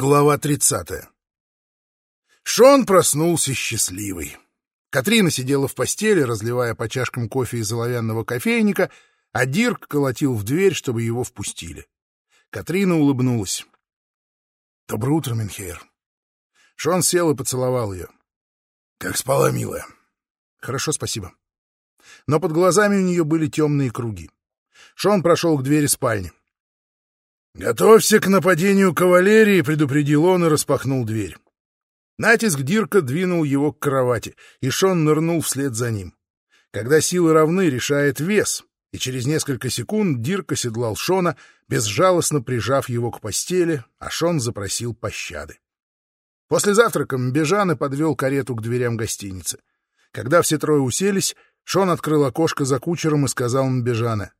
Глава 30. Шон проснулся счастливый. Катрина сидела в постели, разливая по чашкам кофе из оловянного кофейника, а Дирк колотил в дверь, чтобы его впустили. Катрина улыбнулась. «Доброе утро, Минхейр». Шон сел и поцеловал ее. «Как спала, милая?» «Хорошо, спасибо». Но под глазами у нее были темные круги. Шон прошел к двери спальни. «Готовься к нападению кавалерии», — предупредил он и распахнул дверь. Натиск Дирка двинул его к кровати, и Шон нырнул вслед за ним. Когда силы равны, решает вес, и через несколько секунд Дирк оседлал Шона, безжалостно прижав его к постели, а Шон запросил пощады. После завтрака Мбежаны подвел карету к дверям гостиницы. Когда все трое уселись, Шон открыл окошко за кучером и сказал Мбежане.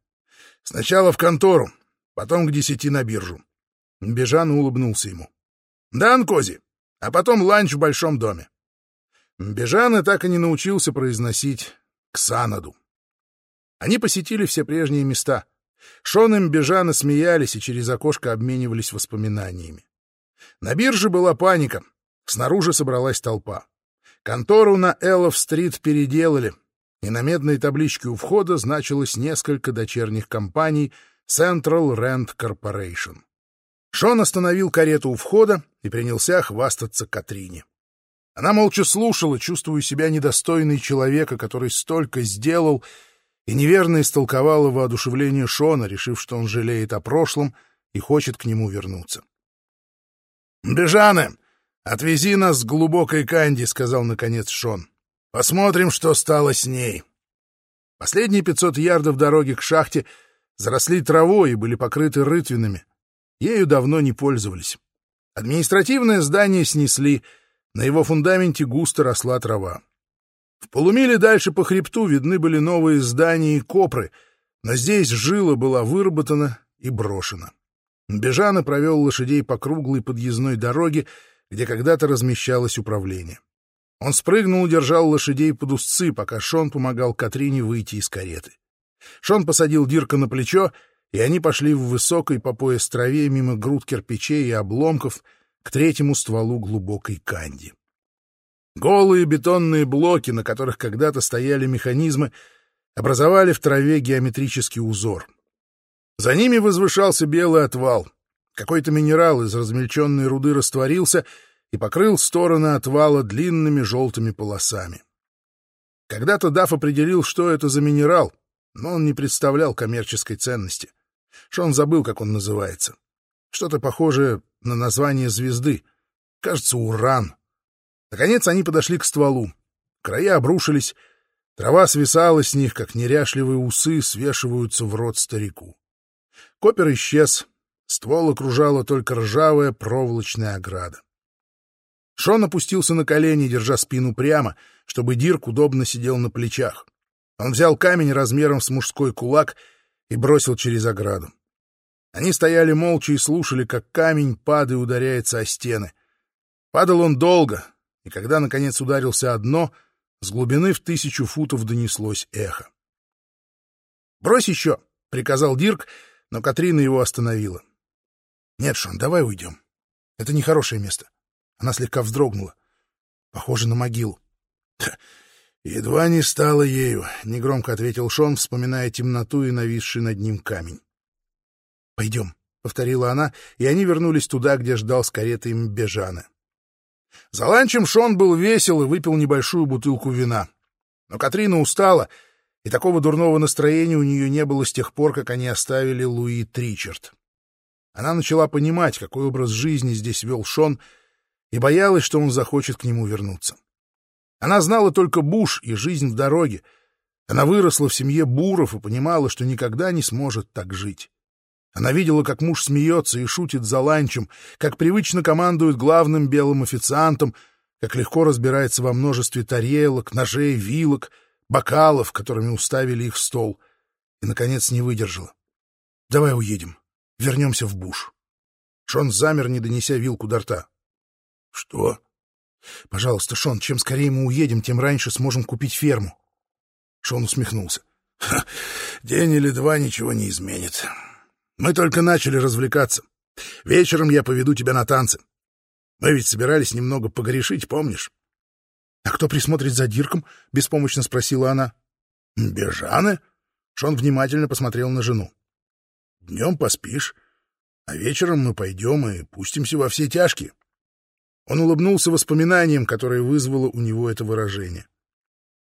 «Сначала в контору, потом к десяти на биржу. Бежан улыбнулся ему. — Да, Анкози, а потом ланч в большом доме. Бежан и так и не научился произносить «Ксанаду». Они посетили все прежние места. Шон и Бежана смеялись и через окошко обменивались воспоминаниями. На бирже была паника. Снаружи собралась толпа. Контору на Эллов-стрит переделали, и на медной табличке у входа значилось несколько дочерних компаний — Central Rent Corporation. Шон остановил карету у входа и принялся хвастаться Катрине. Она молча слушала, чувствуя себя недостойной человека, который столько сделал, и неверно истолковала воодушевление Шона, решив, что он жалеет о прошлом и хочет к нему вернуться. «Бежаны, отвези нас с глубокой канди», — сказал наконец Шон. «Посмотрим, что стало с ней». Последние пятьсот ярдов дороги к шахте — заросли травой и были покрыты рытвинами. Ею давно не пользовались. Административное здание снесли, на его фундаменте густо росла трава. В полумиле дальше по хребту видны были новые здания и копры, но здесь жила была выработана и брошена. Бежана провел лошадей по круглой подъездной дороге, где когда-то размещалось управление. Он спрыгнул и держал лошадей под узцы, пока Шон помогал Катрине выйти из кареты. Шон посадил Дирка на плечо, и они пошли в высокой по пояс траве мимо груд кирпичей и обломков к третьему стволу глубокой канди. Голые бетонные блоки, на которых когда-то стояли механизмы, образовали в траве геометрический узор. За ними возвышался белый отвал. Какой-то минерал из размельченной руды растворился и покрыл стороны отвала длинными желтыми полосами. Когда-то Даф определил, что это за минерал, но он не представлял коммерческой ценности. Шон забыл, как он называется. Что-то похожее на название звезды. Кажется, уран. Наконец они подошли к стволу. Края обрушились, трава свисала с них, как неряшливые усы свешиваются в рот старику. Копер исчез, ствол окружала только ржавая проволочная ограда. Шон опустился на колени, держа спину прямо, чтобы Дирк удобно сидел на плечах. Он взял камень размером с мужской кулак и бросил через ограду. Они стояли молча и слушали, как камень, падая, ударяется о стены. Падал он долго, и когда, наконец, ударился одно, с глубины в тысячу футов донеслось эхо. «Брось еще!» — приказал Дирк, но Катрина его остановила. «Нет, Шон, давай уйдем. Это нехорошее место». Она слегка вздрогнула. Похоже на могилу. «Едва не стало ею», — негромко ответил Шон, вспоминая темноту и нависший над ним камень. «Пойдем», — повторила она, и они вернулись туда, где ждал с каретой Мбежана. За ланчем Шон был весел и выпил небольшую бутылку вина. Но Катрина устала, и такого дурного настроения у нее не было с тех пор, как они оставили Луи Тричард. Она начала понимать, какой образ жизни здесь вел Шон, и боялась, что он захочет к нему вернуться. Она знала только Буш и жизнь в дороге. Она выросла в семье Буров и понимала, что никогда не сможет так жить. Она видела, как муж смеется и шутит за ланчем, как привычно командует главным белым официантом, как легко разбирается во множестве тарелок, ножей, вилок, бокалов, которыми уставили их в стол, и, наконец, не выдержала. «Давай уедем. Вернемся в Буш». Шон замер, не донеся вилку до рта. «Что?» Пожалуйста, Шон, чем скорее мы уедем, тем раньше сможем купить ферму. Шон усмехнулся. День или два ничего не изменит. Мы только начали развлекаться. Вечером я поведу тебя на танцы. Мы ведь собирались немного погрешить, помнишь? — А кто присмотрит за Дирком? — беспомощно спросила она. — Бежаны? Шон внимательно посмотрел на жену. — Днем поспишь, а вечером мы пойдем и пустимся во все тяжкие. Он улыбнулся воспоминаниям, которые вызвало у него это выражение.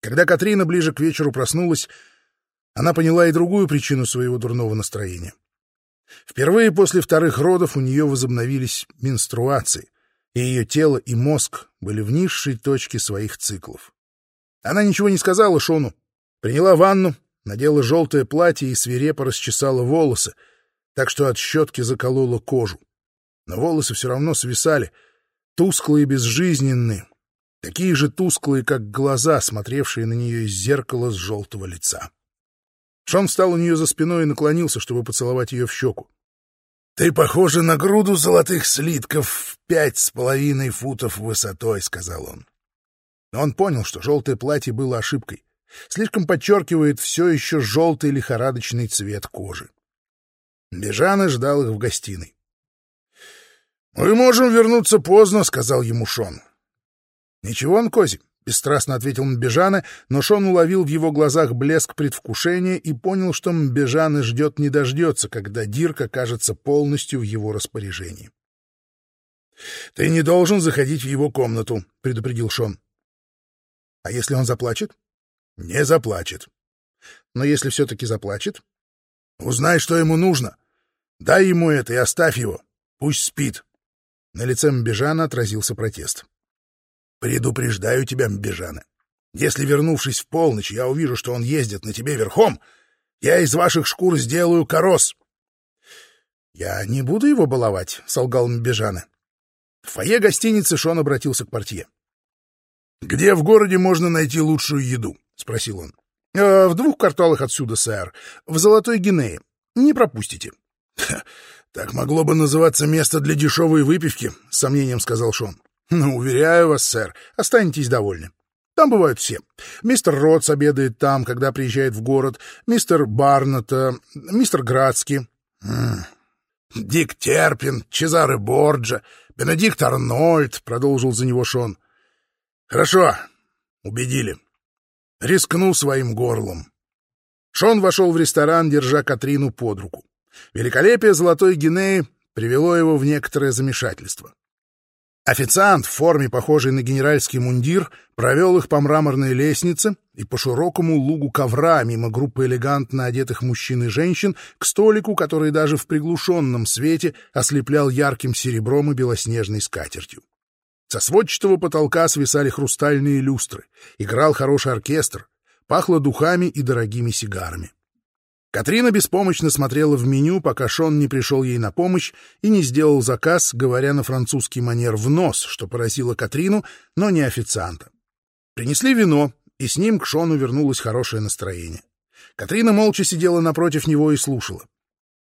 Когда Катрина ближе к вечеру проснулась, она поняла и другую причину своего дурного настроения. Впервые после вторых родов у нее возобновились менструации, и ее тело и мозг были в низшей точке своих циклов. Она ничего не сказала Шону, приняла ванну, надела желтое платье и свирепо расчесала волосы, так что от щетки заколола кожу. Но волосы все равно свисали, тусклые и безжизненные, такие же тусклые, как глаза, смотревшие на нее из зеркала с желтого лица. Шон встал у нее за спиной и наклонился, чтобы поцеловать ее в щеку. — Ты похожа на груду золотых слитков в пять с половиной футов высотой, — сказал он. Но он понял, что желтое платье было ошибкой. Слишком подчеркивает все еще желтый лихорадочный цвет кожи. Бежана ждал их в гостиной. — Мы можем вернуться поздно, — сказал ему Шон. — Ничего, он бесстрастно ответил Мбежана, но Шон уловил в его глазах блеск предвкушения и понял, что Мбежана ждет не дождется, когда Дирк окажется полностью в его распоряжении. — Ты не должен заходить в его комнату, — предупредил Шон. — А если он заплачет? — Не заплачет. — Но если все-таки заплачет? — Узнай, что ему нужно. Дай ему это и оставь его. Пусть спит. На лице Мбежана отразился протест. — Предупреждаю тебя, Мбежана. Если, вернувшись в полночь, я увижу, что он ездит на тебе верхом, я из ваших шкур сделаю корос. — Я не буду его баловать, — солгал Мбежана. В фойе гостиницы Шон обратился к портье. — Где в городе можно найти лучшую еду? — спросил он. «Э, — В двух кварталах отсюда, сэр. В Золотой Гинее. Не пропустите. — Так могло бы называться место для дешевой выпивки, — с сомнением сказал Шон. Ну, уверяю вас, сэр, останетесь довольны. Там бывают все. Мистер Ротс обедает там, когда приезжает в город, мистер Барната, мистер Градский. Дик Терпин, Чезаре Борджа, Бенедикт Арнольд, — продолжил за него Шон. Хорошо, убедили. Рискну своим горлом. Шон вошел в ресторан, держа Катрину под руку. Великолепие Золотой Гинеи привело его в некоторое замешательство. Официант в форме, похожей на генеральский мундир, провел их по мраморной лестнице и по широкому лугу ковра мимо группы элегантно одетых мужчин и женщин к столику, который даже в приглушенном свете ослеплял ярким серебром и белоснежной скатертью. Со сводчатого потолка свисали хрустальные люстры, играл хороший оркестр, пахло духами и дорогими сигарами. Катрина беспомощно смотрела в меню, пока Шон не пришел ей на помощь и не сделал заказ, говоря на французский манер в нос, что поразило Катрину, но не официанта. Принесли вино, и с ним к Шону вернулось хорошее настроение. Катрина молча сидела напротив него и слушала.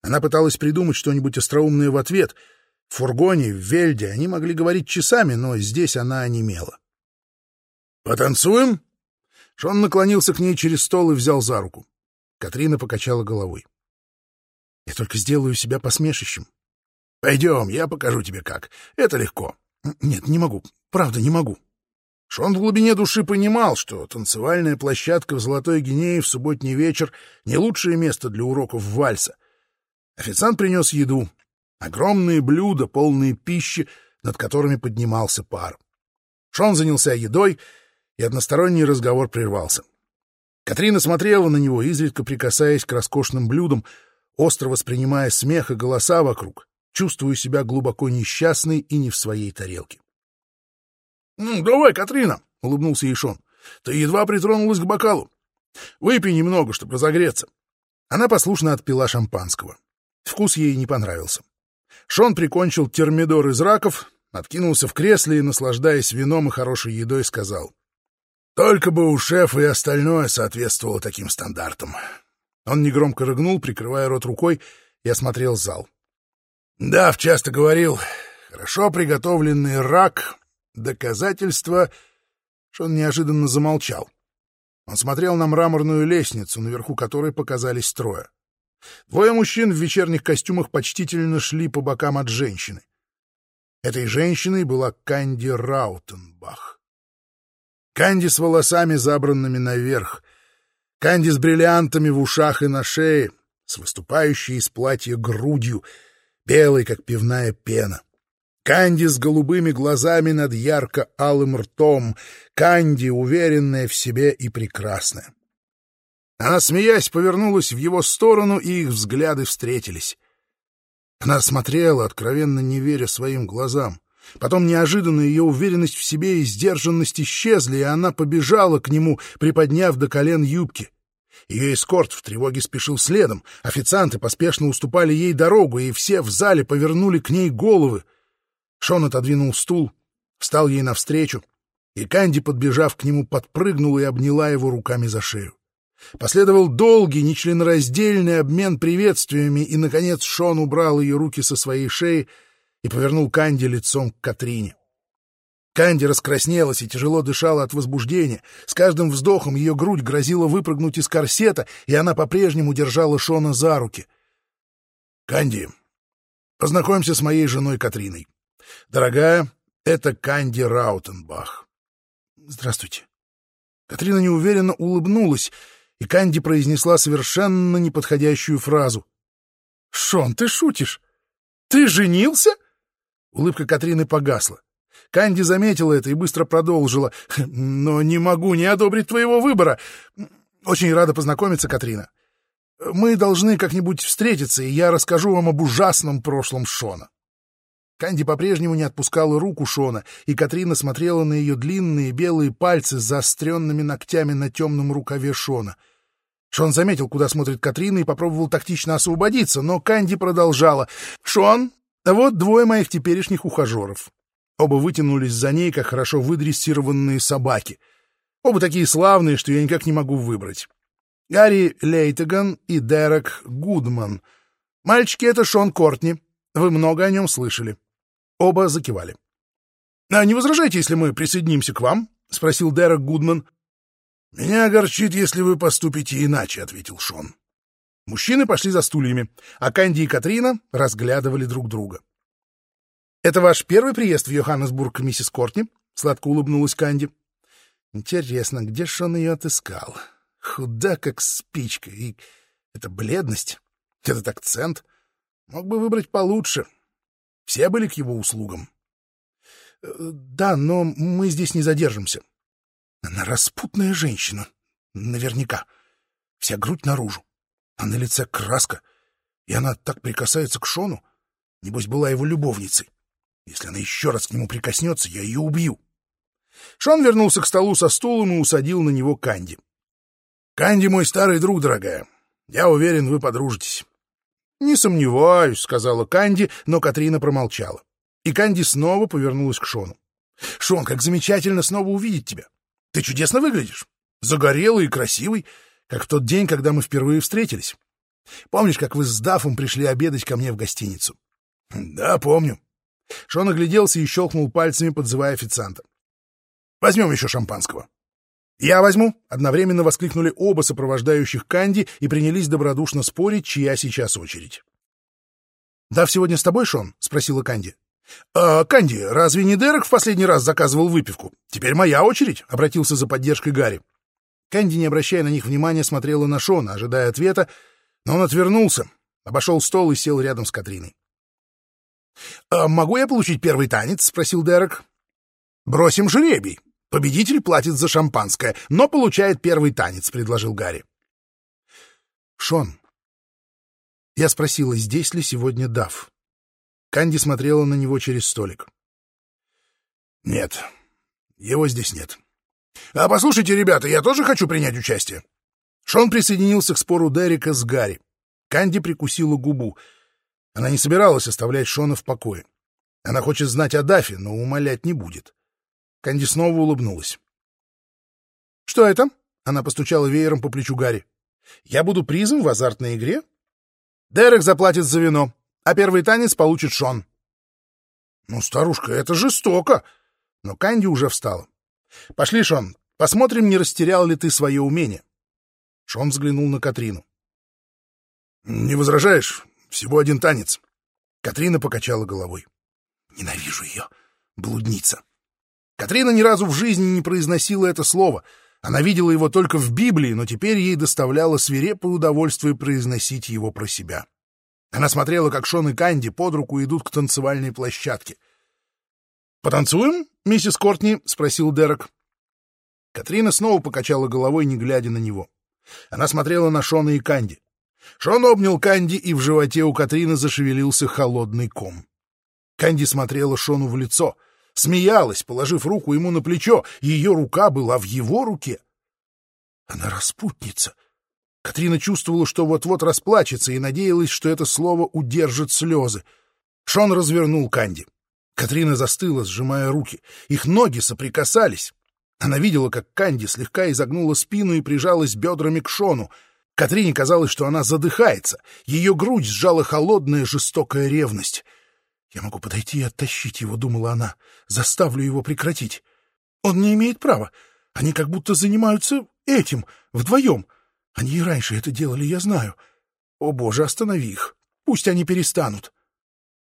Она пыталась придумать что-нибудь остроумное в ответ. В фургоне, в Вельде они могли говорить часами, но здесь она онемела. «Потанцуем?» Шон наклонился к ней через стол и взял за руку. Катрина покачала головой. — Я только сделаю себя посмешищем. — Пойдем, я покажу тебе как. Это легко. — Нет, не могу. Правда, не могу. Шон в глубине души понимал, что танцевальная площадка в Золотой Гинее в субботний вечер — не лучшее место для уроков вальса. Официант принес еду. Огромные блюда, полные пищи, над которыми поднимался пар. Шон занялся едой, и односторонний разговор прервался. Катрина смотрела на него, изредка прикасаясь к роскошным блюдам, остро воспринимая смех и голоса вокруг, чувствуя себя глубоко несчастной и не в своей тарелке. — Ну, давай, Катрина, — улыбнулся ей Шон. — Ты едва притронулась к бокалу. Выпей немного, чтобы разогреться. Она послушно отпила шампанского. Вкус ей не понравился. Шон прикончил термидор из раков, откинулся в кресле и, наслаждаясь вином и хорошей едой, сказал — только бы у шефа и остальное соответствовало таким стандартам. Он негромко рыгнул, прикрывая рот рукой, и осмотрел зал. Дав часто говорил, хорошо приготовленный рак — доказательство, что он неожиданно замолчал. Он смотрел на мраморную лестницу, наверху которой показались трое. Двое мужчин в вечерних костюмах почтительно шли по бокам от женщины. Этой женщиной была Канди Раутенбах. Канди с волосами, забранными наверх, Канди с бриллиантами в ушах и на шее, с выступающей из платья грудью, белой, как пивная пена. Канди с голубыми глазами над ярко-алым ртом, Канди, уверенная в себе и прекрасная. Она, смеясь, повернулась в его сторону, и их взгляды встретились. Она смотрела, откровенно не веря своим глазам. Потом неожиданно ее уверенность в себе и сдержанность исчезли, и она побежала к нему, приподняв до колен юбки. Ее эскорт в тревоге спешил следом, официанты поспешно уступали ей дорогу, и все в зале повернули к ней головы. Шон отодвинул стул, встал ей навстречу, и Канди, подбежав к нему, подпрыгнула и обняла его руками за шею. Последовал долгий, нечленораздельный обмен приветствиями, и, наконец, Шон убрал ее руки со своей шеи и повернул Канди лицом к Катрине. Канди раскраснелась и тяжело дышала от возбуждения. С каждым вздохом ее грудь грозила выпрыгнуть из корсета, и она по-прежнему держала Шона за руки. «Канди, познакомься с моей женой Катриной. Дорогая, это Канди Раутенбах». «Здравствуйте». Катрина неуверенно улыбнулась, и Канди произнесла совершенно неподходящую фразу. «Шон, ты шутишь? Ты женился?» Улыбка Катрины погасла. Канди заметила это и быстро продолжила. «Но не могу не одобрить твоего выбора. Очень рада познакомиться, Катрина. Мы должны как-нибудь встретиться, и я расскажу вам об ужасном прошлом Шона». Канди по-прежнему не отпускала руку Шона, и Катрина смотрела на ее длинные белые пальцы с заостренными ногтями на темном рукаве Шона — Шон заметил, куда смотрит Катрина, и попробовал тактично освободиться, но Канди продолжала. «Шон, вот двое моих теперешних ухажеров». Оба вытянулись за ней, как хорошо выдрессированные собаки. Оба такие славные, что я никак не могу выбрать. Гарри Лейтеган и Дерек Гудман. Мальчики, это Шон Кортни. Вы много о нем слышали. Оба закивали. — А не возражайте, если мы присоединимся к вам? — спросил Дерек Гудман. «Меня огорчит, если вы поступите иначе», — ответил Шон. Мужчины пошли за стульями, а Канди и Катрина разглядывали друг друга. «Это ваш первый приезд в Йоханнесбург, миссис Кортни?» — сладко улыбнулась Канди. «Интересно, где Шон ее отыскал? Худа, как спичка, и эта бледность, этот акцент. Мог бы выбрать получше. Все были к его услугам». «Э, «Да, но мы здесь не задержимся», она распутная женщина. Наверняка. Вся грудь наружу. А на лице краска. И она так прикасается к Шону. Небось, была его любовницей. Если она еще раз к нему прикоснется, я ее убью. Шон вернулся к столу со стулом и усадил на него Канди. «Канди мой старый друг, дорогая. Я уверен, вы подружитесь». «Не сомневаюсь», — сказала Канди, но Катрина промолчала. И Канди снова повернулась к Шону. «Шон, как замечательно снова увидеть тебя. Ты чудесно выглядишь. Загорелый и красивый, как в тот день, когда мы впервые встретились. Помнишь, как вы с Дафом пришли обедать ко мне в гостиницу? Да, помню. Шон огляделся и щелкнул пальцами, подзывая официанта. Возьмем еще шампанского. «Я возьму!» — одновременно воскликнули оба сопровождающих Канди и принялись добродушно спорить, чья сейчас очередь. «Дав сегодня с тобой, Шон?» — спросила Канди. «А, Канди, разве не Дерек в последний раз заказывал выпивку? Теперь моя очередь», — обратился за поддержкой Гарри. Канди, не обращая на них внимания, смотрела на Шона, ожидая ответа, но он отвернулся, обошел стол и сел рядом с Катриной. «А могу я получить первый танец?» — спросил Дерек. «Бросим жребий. Победитель платит за шампанское, но получает первый танец», — предложил Гарри. «Шон, я спросила, здесь ли сегодня Дав?» Канди смотрела на него через столик. «Нет, его здесь нет. А послушайте, ребята, я тоже хочу принять участие». Шон присоединился к спору Дерека с Гарри. Канди прикусила губу. Она не собиралась оставлять Шона в покое. Она хочет знать о Дафе, но умолять не будет. Канди снова улыбнулась. «Что это?» — она постучала веером по плечу Гарри. «Я буду призом в азартной игре?» «Дерек заплатит за вино а первый танец получит Шон. Ну, старушка, это жестоко. Но Канди уже встала. Пошли, Шон, посмотрим, не растерял ли ты свое умение. Шон взглянул на Катрину. Не возражаешь? Всего один танец. Катрина покачала головой. Ненавижу ее, блудница. Катрина ни разу в жизни не произносила это слово. Она видела его только в Библии, но теперь ей доставляло свирепое удовольствие произносить его про себя. Она смотрела, как Шон и Канди под руку идут к танцевальной площадке. «Потанцуем, миссис Кортни?» — спросил Дерек. Катрина снова покачала головой, не глядя на него. Она смотрела на Шона и Канди. Шон обнял Канди, и в животе у Катрины зашевелился холодный ком. Канди смотрела Шону в лицо, смеялась, положив руку ему на плечо. Ее рука была в его руке. Она распутница. Катрина чувствовала, что вот-вот расплачется, и надеялась, что это слово удержит слезы. Шон развернул Канди. Катрина застыла, сжимая руки. Их ноги соприкасались. Она видела, как Канди слегка изогнула спину и прижалась бедрами к Шону. Катрине казалось, что она задыхается. Ее грудь сжала холодная жестокая ревность. «Я могу подойти и оттащить его», — думала она. «Заставлю его прекратить. Он не имеет права. Они как будто занимаются этим, вдвоем. Они и раньше это делали, я знаю. О, боже, останови их. Пусть они перестанут».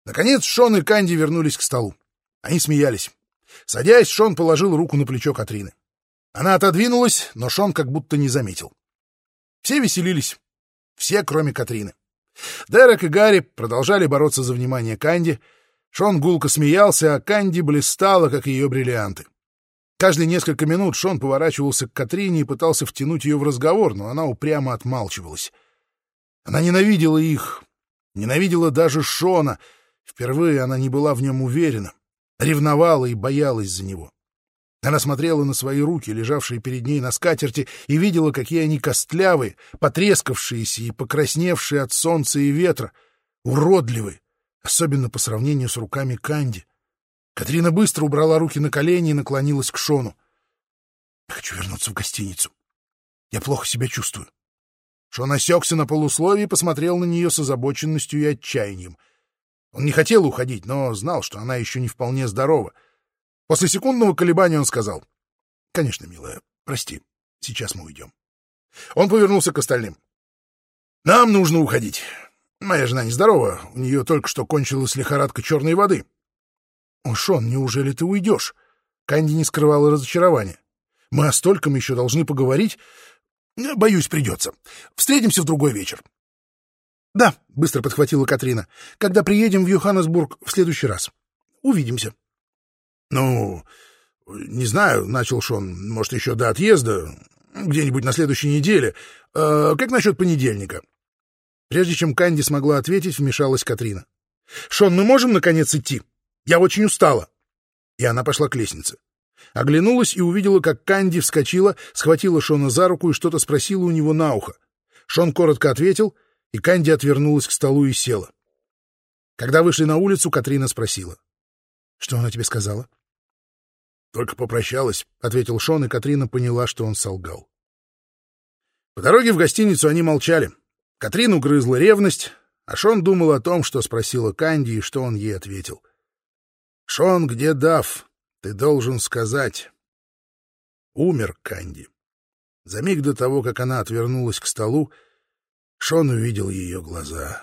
Наконец Шон и Канди вернулись к столу. Они смеялись. Садясь, Шон положил руку на плечо Катрины. Она отодвинулась, но Шон как будто не заметил. Все веселились. Все, кроме Катрины. Дерек и Гарри продолжали бороться за внимание Канди. Шон гулко смеялся, а Канди блистала, как ее бриллианты. Каждые несколько минут Шон поворачивался к Катрине и пытался втянуть ее в разговор, но она упрямо отмалчивалась. Она ненавидела их, ненавидела даже Шона. Впервые она не была в нем уверена, ревновала и боялась за него. Она смотрела на свои руки, лежавшие перед ней на скатерти, и видела, какие они костлявые, потрескавшиеся и покрасневшие от солнца и ветра, уродливые, особенно по сравнению с руками Канди. Катрина быстро убрала руки на колени и наклонилась к Шону. «Я хочу вернуться в гостиницу. Я плохо себя чувствую». Шон осекся на полусловие и посмотрел на нее с озабоченностью и отчаянием. Он не хотел уходить, но знал, что она еще не вполне здорова — После секундного колебания он сказал. — Конечно, милая, прости, сейчас мы уйдем. Он повернулся к остальным. — Нам нужно уходить. Моя жена нездорова, у нее только что кончилась лихорадка черной воды. — О, Шон, неужели ты уйдешь? Канди не скрывала разочарования. — Мы о стольком еще должны поговорить. — Боюсь, придется. Встретимся в другой вечер. — Да, — быстро подхватила Катрина, — когда приедем в Йоханнесбург в следующий раз. Увидимся. «Ну, не знаю», — начал Шон, — «может, еще до отъезда, где-нибудь на следующей неделе. Э, как насчет понедельника?» Прежде чем Канди смогла ответить, вмешалась Катрина. «Шон, мы можем, наконец, идти? Я очень устала». И она пошла к лестнице. Оглянулась и увидела, как Канди вскочила, схватила Шона за руку и что-то спросила у него на ухо. Шон коротко ответил, и Канди отвернулась к столу и села. Когда вышли на улицу, Катрина спросила. — Что она тебе сказала? — только попрощалась, — ответил Шон, и Катрина поняла, что он солгал. По дороге в гостиницу они молчали. Катрину грызла ревность, а Шон думал о том, что спросила Канди, и что он ей ответил. «Шон, где Дав? Ты должен сказать...» Умер Канди. За миг до того, как она отвернулась к столу, Шон увидел ее глаза.